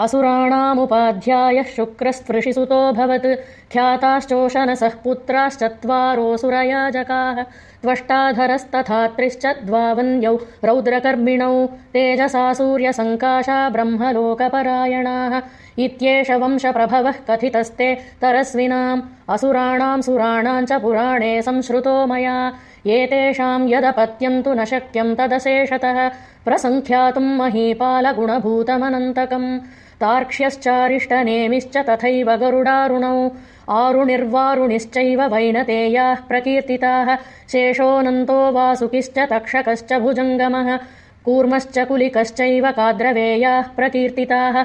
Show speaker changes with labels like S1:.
S1: असुराणामुपाध्यायः शुक्रस्पृशिसुतोऽभवत् ख्याताश्चोशनसः पुत्राश्चत्वारोऽसुरयाजकाः। त्वष्टाधरस्तथात्रिश्च द्वावन्यौ रौद्रकर्मिणौ तेजसा सूर्यसङ्काशा ब्रह्मलोकपरायणाः। इत्येष वंशप्रभवः कथितस्ते तरस्विनाम्। असुराणाम् सुराणाम् च पुराणे संश्रुतो मया एतेषाम् यदपत्यम् तु न शक्यम् तदशेषतः प्रसङ्ख्यातुम् महीपालगुणभूतमनन्तकम्। तार्क्ष्यश्चारिष्टनेमिश्च तथैव गरुडारुणौ आरुणिर्वारुणिश्चैव वैनतेयाः प्रकीर्तिताः शेषोऽनन्तो वासुकिश्च तक्षकश्च भुजङ्गमः कूर्मश्च कुलिकश्चैव काद्रवेयाः प्रकीर्तिताः